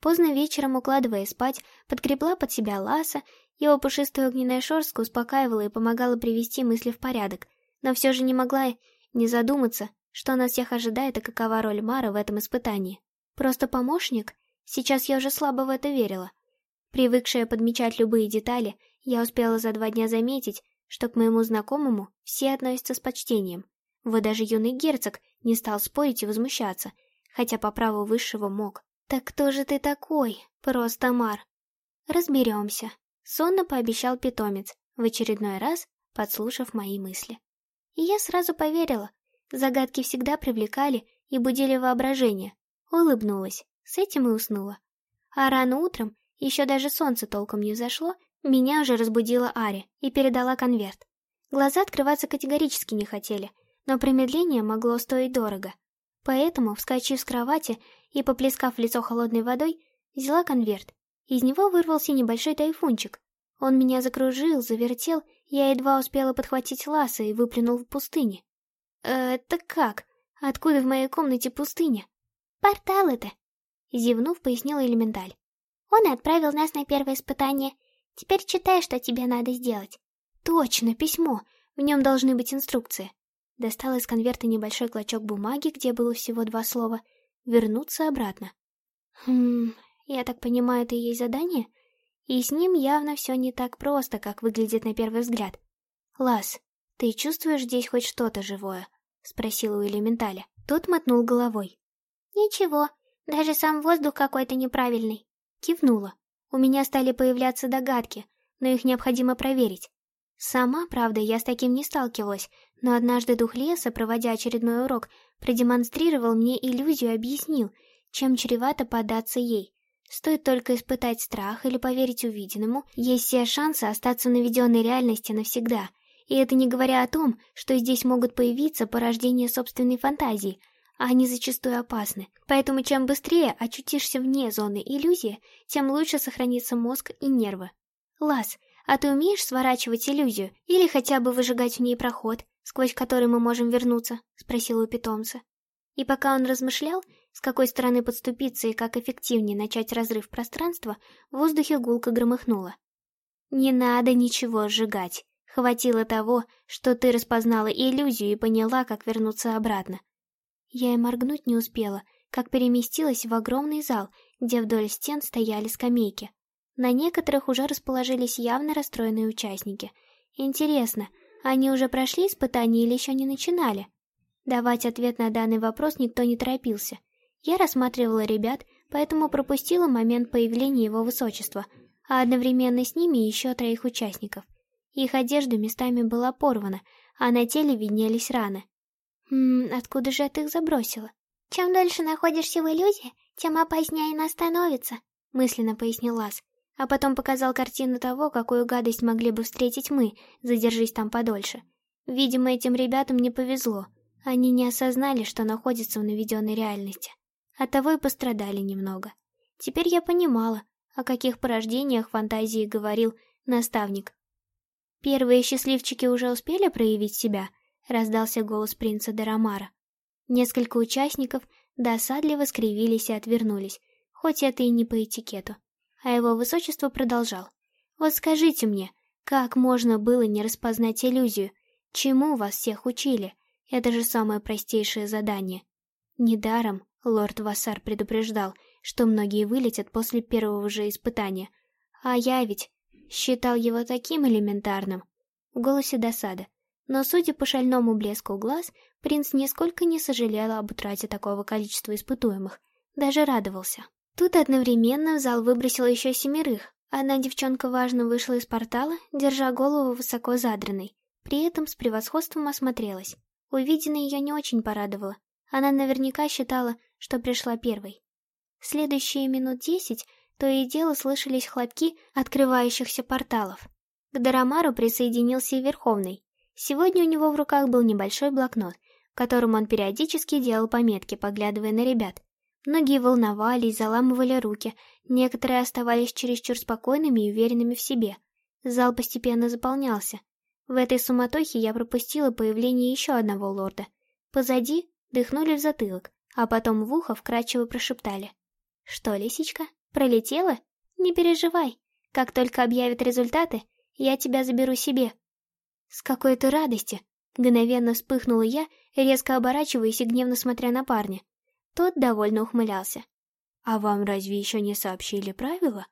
Поздно вечером, укладывая спать, подкрепла под себя ласа его пушистая огненная шерстка успокаивала и помогала привести мысли в порядок, но все же не могла не задуматься, что нас всех ожидает и какова роль Мара в этом испытании. Просто помощник? Сейчас я уже слабо в это верила. Привыкшая подмечать любые детали, я успела за два дня заметить, что к моему знакомому все относятся с почтением. Вот даже юный герцог не стал спорить и возмущаться, хотя по праву высшего мог. «Так кто же ты такой? Просто Мар!» «Разберемся», — сонно пообещал питомец, в очередной раз подслушав мои мысли. И я сразу поверила. Загадки всегда привлекали и будили воображение. Улыбнулась, с этим и уснула. А рано утром, еще даже солнце толком не взошло, меня уже разбудила Ари и передала конверт. Глаза открываться категорически не хотели, но промедление могло стоить дорого. Поэтому, вскочив с кровати и поплескав лицо холодной водой, взяла конверт. Из него вырвался небольшой тайфунчик. Он меня закружил, завертел, я едва успела подхватить ласса и выплюнул в пустыне. «Э, это как? Откуда в моей комнате пустыня?» «Портал это!» Зевнув, пояснила элементаль. «Он отправил нас на первое испытание. Теперь читай, что тебе надо сделать». «Точно, письмо! В нем должны быть инструкции». Достала из конверта небольшой клочок бумаги, где было всего два слова. «Вернуться обратно». «Хм, я так понимаю, это есть задание?» И с ним явно все не так просто, как выглядит на первый взгляд. «Лас, ты чувствуешь здесь хоть что-то живое?» — спросила у элементаля. Тот мотнул головой. «Ничего, даже сам воздух какой-то неправильный». Кивнула. У меня стали появляться догадки, но их необходимо проверить. Сама, правда, я с таким не сталкивалась, но однажды дух леса, проводя очередной урок, продемонстрировал мне иллюзию и объяснил, чем чревато податься ей. Стоит только испытать страх или поверить увиденному, есть все шансы остаться в наведенной реальности навсегда. И это не говоря о том, что здесь могут появиться порождения собственной фантазии, а они зачастую опасны. Поэтому чем быстрее очутишься вне зоны иллюзии, тем лучше сохранится мозг и нервы. Лас, а ты умеешь сворачивать иллюзию или хотя бы выжигать в ней проход, сквозь который мы можем вернуться?» — спросила у питомца. И пока он размышлял, с какой стороны подступиться и как эффективнее начать разрыв пространства, в воздухе гулко громыхнуло. «Не надо ничего сжигать. Хватило того, что ты распознала иллюзию и поняла, как вернуться обратно». Я и моргнуть не успела, как переместилась в огромный зал, где вдоль стен стояли скамейки. На некоторых уже расположились явно расстроенные участники. Интересно, они уже прошли испытания или еще не начинали? Давать ответ на данный вопрос никто не торопился. Я рассматривала ребят, поэтому пропустила момент появления его высочества, а одновременно с ними еще троих участников. Их одежда местами была порвана, а на теле виднелись раны. Хм, откуда же это их забросило? Чем дольше находишься в иллюзии, тем опаснее она становится, мысленно пояснил Лас, а потом показал картину того, какую гадость могли бы встретить мы, задержись там подольше. Видимо, этим ребятам не повезло. Они не осознали, что находятся в наведенной реальности. Оттого и пострадали немного. Теперь я понимала, о каких порождениях фантазии говорил наставник. «Первые счастливчики уже успели проявить себя?» — раздался голос принца Дарамара. Несколько участников досадливо скривились и отвернулись, хоть это и не по этикету. А его высочество продолжал. «Вот скажите мне, как можно было не распознать иллюзию? Чему вас всех учили? Это же самое простейшее задание. Недаром Лорд Вассар предупреждал, что многие вылетят после первого же испытания. А я ведь считал его таким элементарным. В голосе досада. Но, судя по шальному блеску глаз, принц нисколько не сожалел об утрате такого количества испытуемых. Даже радовался. Тут одновременно в зал выбросил еще семерых. Одна девчонка важно вышла из портала, держа голову высоко задранной. При этом с превосходством осмотрелась. Увиденное ее не очень порадовало. Она наверняка считала, что пришла первой. Следующие минут десять то и дело слышались хлопки открывающихся порталов. К Дарамару присоединился и Верховный. Сегодня у него в руках был небольшой блокнот, в котором он периодически делал пометки, поглядывая на ребят. Многие волновались, заламывали руки, некоторые оставались чересчур спокойными и уверенными в себе. Зал постепенно заполнялся. В этой суматохе я пропустила появление еще одного лорда. Позади дыхнули в затылок, а потом в ухо вкрадчиво прошептали. «Что, лисичка, пролетела? Не переживай. Как только объявят результаты, я тебя заберу себе». С какой-то радости мгновенно вспыхнула я, резко оборачиваясь и гневно смотря на парня. Тот довольно ухмылялся. «А вам разве еще не сообщили правила?»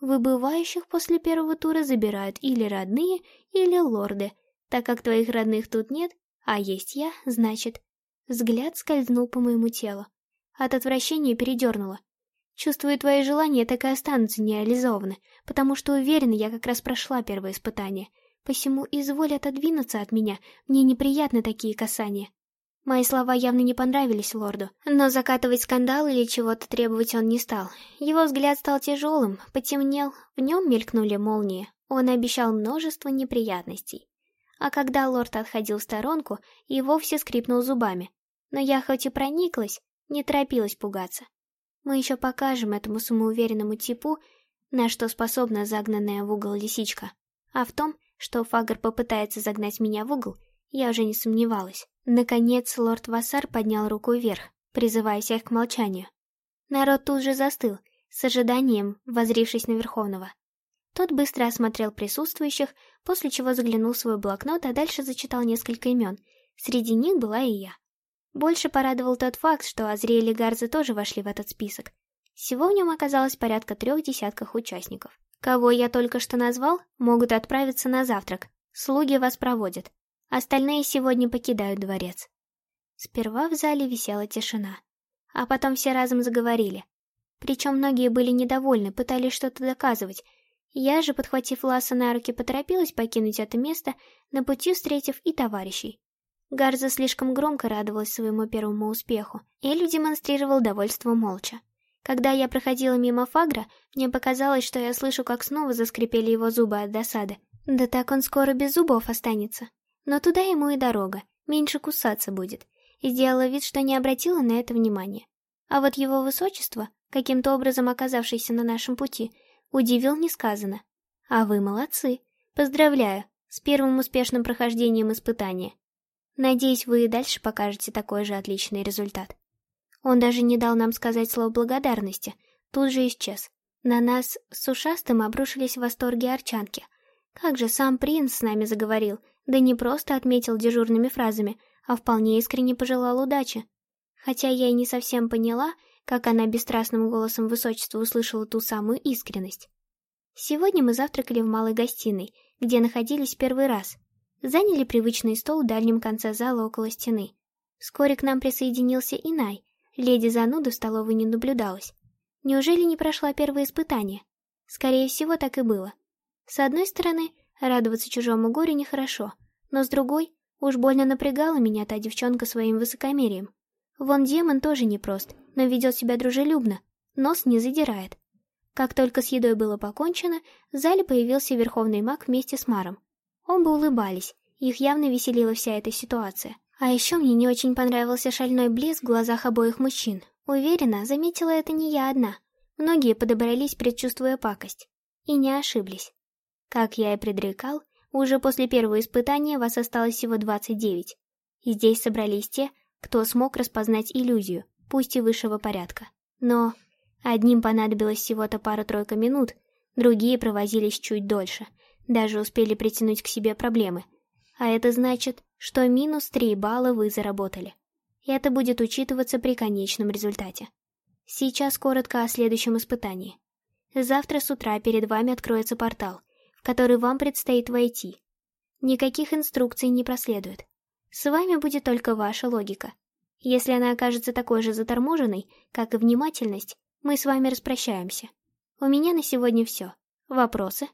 Выбывающих после первого тура забирают или родные, или лорды. Так как твоих родных тут нет, а есть я, значит... Взгляд скользнул по моему телу. От отвращения передернуло. Чувствую, твои желания так и останутся нереализованы, потому что уверена, я как раз прошла первое испытание. Посему изволь отодвинуться от меня, мне неприятны такие касания. Мои слова явно не понравились лорду, но закатывать скандал или чего-то требовать он не стал. Его взгляд стал тяжелым, потемнел, в нем мелькнули молнии. Он обещал множество неприятностей. А когда лорд отходил в сторонку, и вовсе скрипнул зубами. Но я хоть и прониклась, не торопилась пугаться. Мы еще покажем этому самоуверенному типу, на что способна загнанная в угол лисичка. А в том, что Фагр попытается загнать меня в угол, я уже не сомневалась. Наконец лорд Вассар поднял руку вверх, призывая всех к молчанию. Народ тут же застыл, с ожиданием, возрившись на Верховного. Тот быстро осмотрел присутствующих, после чего заглянул в свой блокнот, а дальше зачитал несколько имен. Среди них была и я. Больше порадовал тот факт, что Азриэль и Гарза тоже вошли в этот список. Всего в нем оказалось порядка трех десятков участников. Кого я только что назвал, могут отправиться на завтрак. Слуги вас проводят. Остальные сегодня покидают дворец. Сперва в зале висела тишина. А потом все разом заговорили. Причем многие были недовольны, пытались что-то доказывать. Я же, подхватив Ласа на руки, поторопилась покинуть это место, на пути встретив и товарищей. Гарза слишком громко радовалась своему первому успеху, Элю демонстрировал довольство молча. Когда я проходила мимо Фагра, мне показалось, что я слышу, как снова заскрипели его зубы от досады. Да так он скоро без зубов останется. Но туда ему и дорога, меньше кусаться будет. И сделала вид, что не обратила на это внимания. А вот его высочество, каким-то образом оказавшееся на нашем пути, удивил несказанно. А вы молодцы. Поздравляю с первым успешным прохождением испытания. Надеюсь, вы и дальше покажете такой же отличный результат. Он даже не дал нам сказать слово благодарности, тут же исчез. На нас с ушастым обрушились восторги арчанки. Как же сам принц с нами заговорил — да не просто отметил дежурными фразами, а вполне искренне пожелал удачи. Хотя я и не совсем поняла, как она бесстрастным голосом высочества услышала ту самую искренность. Сегодня мы завтракали в малой гостиной, где находились первый раз. Заняли привычный стол в дальнем конце зала около стены. Вскоре к нам присоединился Инай. Леди зануды в столовой не наблюдалось. Неужели не прошла первое испытание? Скорее всего, так и было. С одной стороны, Радоваться чужому горю нехорошо, но с другой, уж больно напрягала меня та девчонка своим высокомерием. Вон демон тоже непрост, но ведет себя дружелюбно, нос не задирает. Как только с едой было покончено, в зале появился верховный маг вместе с Маром. Оба улыбались, их явно веселила вся эта ситуация. А еще мне не очень понравился шальной блеск в глазах обоих мужчин. Уверена, заметила это не я одна. Многие подобрались, предчувствуя пакость. И не ошиблись. Как я и предрекал, уже после первого испытания вас осталось всего 29. И здесь собрались те, кто смог распознать иллюзию, пусть и высшего порядка. Но одним понадобилось всего-то пара-тройка минут, другие провозились чуть дольше, даже успели притянуть к себе проблемы. А это значит, что минус 3 балла вы заработали. И это будет учитываться при конечном результате. Сейчас коротко о следующем испытании. Завтра с утра перед вами откроется портал — который вам предстоит войти. Никаких инструкций не проследует. С вами будет только ваша логика. Если она окажется такой же заторможенной, как и внимательность, мы с вами распрощаемся. У меня на сегодня все. Вопросы?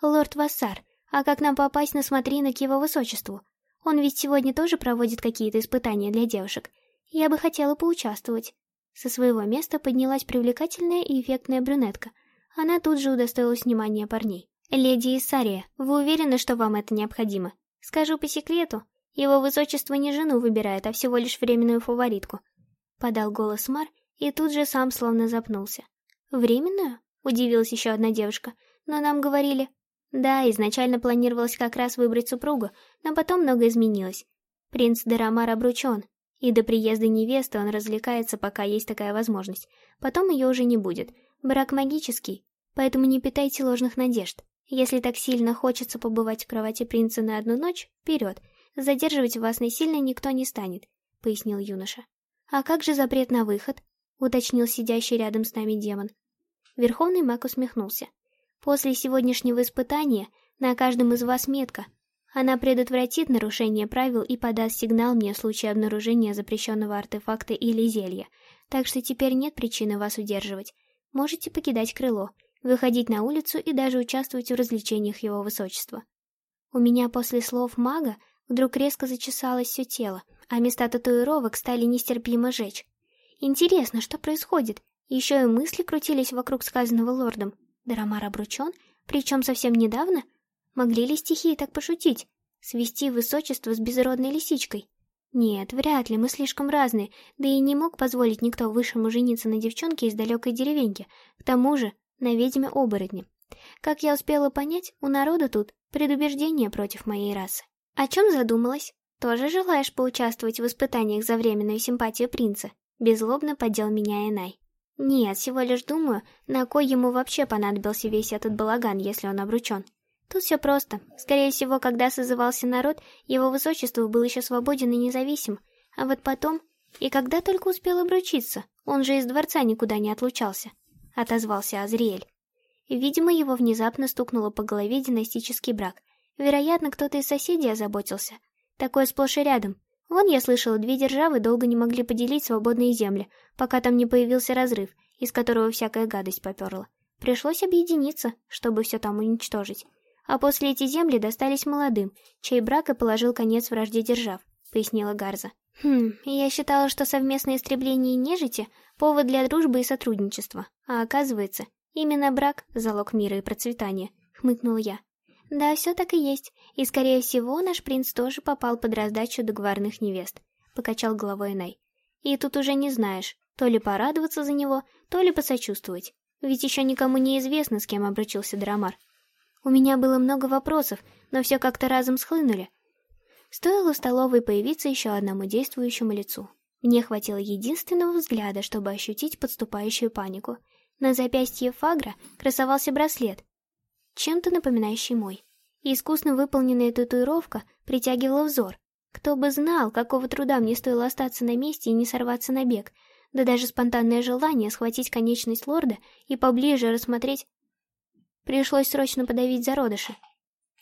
Лорд Вассар, а как нам попасть на смотрины к его высочеству? Он ведь сегодня тоже проводит какие-то испытания для девушек. Я бы хотела поучаствовать. Со своего места поднялась привлекательная и эффектная брюнетка. Она тут же удостоилась внимания парней. «Леди Исария, вы уверены, что вам это необходимо? Скажу по секрету, его высочество не жену выбирает, а всего лишь временную фаворитку». Подал голос Мар и тут же сам словно запнулся. «Временную?» — удивилась еще одна девушка. «Но нам говорили...» «Да, изначально планировалось как раз выбрать супругу, но потом много изменилось. Принц Дерамар обручен, и до приезда невесты он развлекается, пока есть такая возможность. Потом ее уже не будет. Брак магический, поэтому не питайте ложных надежд. Если так сильно хочется побывать в кровати принца на одну ночь, вперед. Задерживать вас насильно никто не станет», — пояснил юноша. «А как же запрет на выход?» — уточнил сидящий рядом с нами демон. Верховный маг усмехнулся. После сегодняшнего испытания на каждом из вас метка. Она предотвратит нарушение правил и подаст сигнал мне в случае обнаружения запрещенного артефакта или зелья. Так что теперь нет причины вас удерживать. Можете покидать крыло, выходить на улицу и даже участвовать в развлечениях его высочества. У меня после слов мага вдруг резко зачесалось все тело, а места татуировок стали нестерпимо жечь. Интересно, что происходит? Еще и мысли крутились вокруг сказанного лордом. Дарамар обручен, причем совсем недавно? Могли ли стихии так пошутить? Свести высочество с безродной лисичкой? Нет, вряд ли, мы слишком разные, да и не мог позволить никто высшему жениться на девчонке из далекой деревеньки, к тому же на ведьме-оборотне. Как я успела понять, у народа тут предубеждение против моей расы. О чем задумалась? Тоже желаешь поучаствовать в испытаниях за временную симпатию принца? Безлобно поддел меня Энай. Нет, всего лишь думаю, на кой ему вообще понадобился весь этот балаган, если он обручен. Тут все просто. Скорее всего, когда созывался народ, его высочество был еще свободен и независим. А вот потом... И когда только успел обручиться, он же из дворца никуда не отлучался. Отозвался Азриэль. Видимо, его внезапно стукнуло по голове династический брак. Вероятно, кто-то из соседей озаботился. Такое сплошь и рядом. Вон, я слышала, две державы долго не могли поделить свободные земли, пока там не появился разрыв, из которого всякая гадость поперла. Пришлось объединиться, чтобы все там уничтожить. А после эти земли достались молодым, чей брак и положил конец вражде держав, пояснила Гарза. Хм, я считала, что совместное истребление нежити — повод для дружбы и сотрудничества, а оказывается, «Именно брак — залог мира и процветания», — хмыкнул я. «Да, все так и есть, и, скорее всего, наш принц тоже попал под раздачу договорных невест», — покачал головой Най. «И тут уже не знаешь, то ли порадоваться за него, то ли посочувствовать, ведь еще никому не известно, с кем обручился Драмар. У меня было много вопросов, но все как-то разом схлынули. Стоило столовой появиться еще одному действующему лицу. Мне хватило единственного взгляда, чтобы ощутить подступающую панику — на запястье Фагра красовался браслет, чем-то напоминающий мой. И искусно выполненная татуировка притягивала взор. Кто бы знал, какого труда мне стоило остаться на месте и не сорваться на бег, да даже спонтанное желание схватить конечность лорда и поближе рассмотреть... Пришлось срочно подавить зародыши.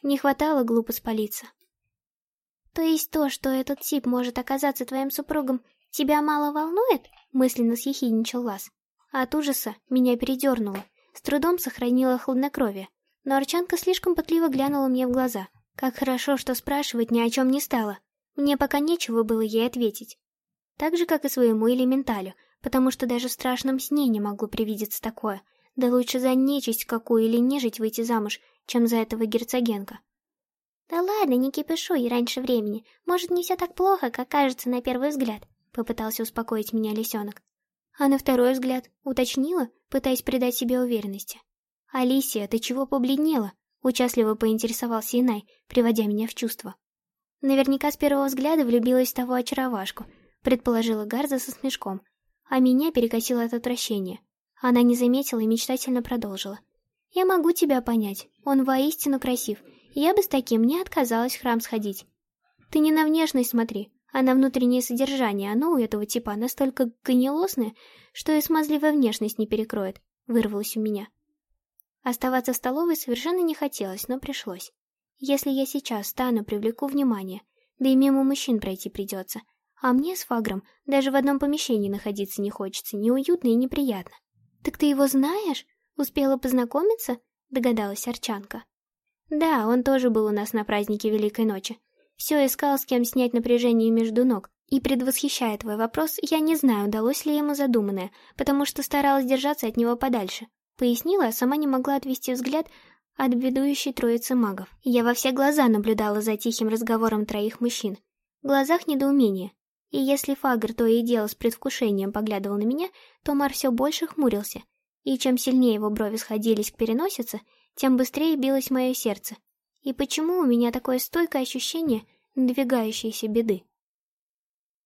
Не хватало глупо спалиться. «То есть то, что этот тип может оказаться твоим супругом, тебя мало волнует?» — мысленно съехидничал Лас. От ужаса меня передернуло, с трудом сохранила хладнокровие, но Арчанка слишком пытливо глянула мне в глаза. Как хорошо, что спрашивать ни о чем не стало. Мне пока нечего было ей ответить. Так же, как и своему элементалю, потому что даже в страшном сне не могло привидеться такое. Да лучше за нечисть какую или нежить выйти замуж, чем за этого герцогенка. «Да ладно, не кипишуй раньше времени. Может, не все так плохо, как кажется на первый взгляд», — попытался успокоить меня лисенок а на второй взгляд уточнила, пытаясь придать себе уверенности. «Алисия, ты чего побледнела?» — участливо поинтересовался Инай, приводя меня в чувство. «Наверняка с первого взгляда влюбилась в того очаровашку», — предположила Гарза со смешком, а меня перекосило от отвращения. Она не заметила и мечтательно продолжила. «Я могу тебя понять, он воистину красив, я бы с таким не отказалась в храм сходить. Ты не на внешность смотри, а на внутреннее содержание оно у этого типа настолько гнилостное, что и смазливая внешность не перекроет, вырвалось у меня. Оставаться в столовой совершенно не хотелось, но пришлось. Если я сейчас стану, привлеку внимание, да и мимо мужчин пройти придется. А мне с Фагром даже в одном помещении находиться не хочется, неуютно и неприятно. «Так ты его знаешь? Успела познакомиться?» — догадалась Арчанка. «Да, он тоже был у нас на празднике Великой Ночи. Все искал, с кем снять напряжение между ног. И предвосхищая твой вопрос, я не знаю, удалось ли ему задуманное, потому что старалась держаться от него подальше. Пояснила, сама не могла отвести взгляд от ведущей троицы магов. Я во все глаза наблюдала за тихим разговором троих мужчин. В глазах недоумение. И если Фагр то и дело с предвкушением поглядывал на меня, то Мар все больше хмурился. И чем сильнее его брови сходились к переносице, тем быстрее билось мое сердце, и почему у меня такое стойкое ощущение надвигающейся беды?